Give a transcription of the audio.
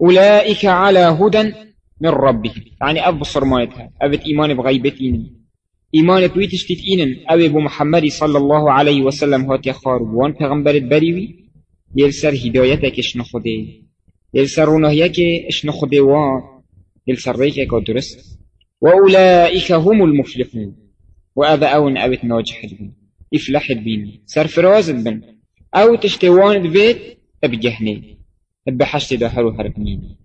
أولئك على هدى من ربهم. يعني أبصر مالتها أبت إيمان بغيبتين. إيمان بويتشتت إينن أبي بو محمد صلى الله عليه وسلم هات يخارب وان پیغمبرت بريوي يلسر هدايتك اشن خده يلسر رونهيك اشن خده وان يلسر ريك درست. وأولئك هم المفلحون. وأبا أون أبت ناجح بن إفلح بين سرفراز بن. أو تشتوان بيت أبجهني أبحشت دهرو هربنين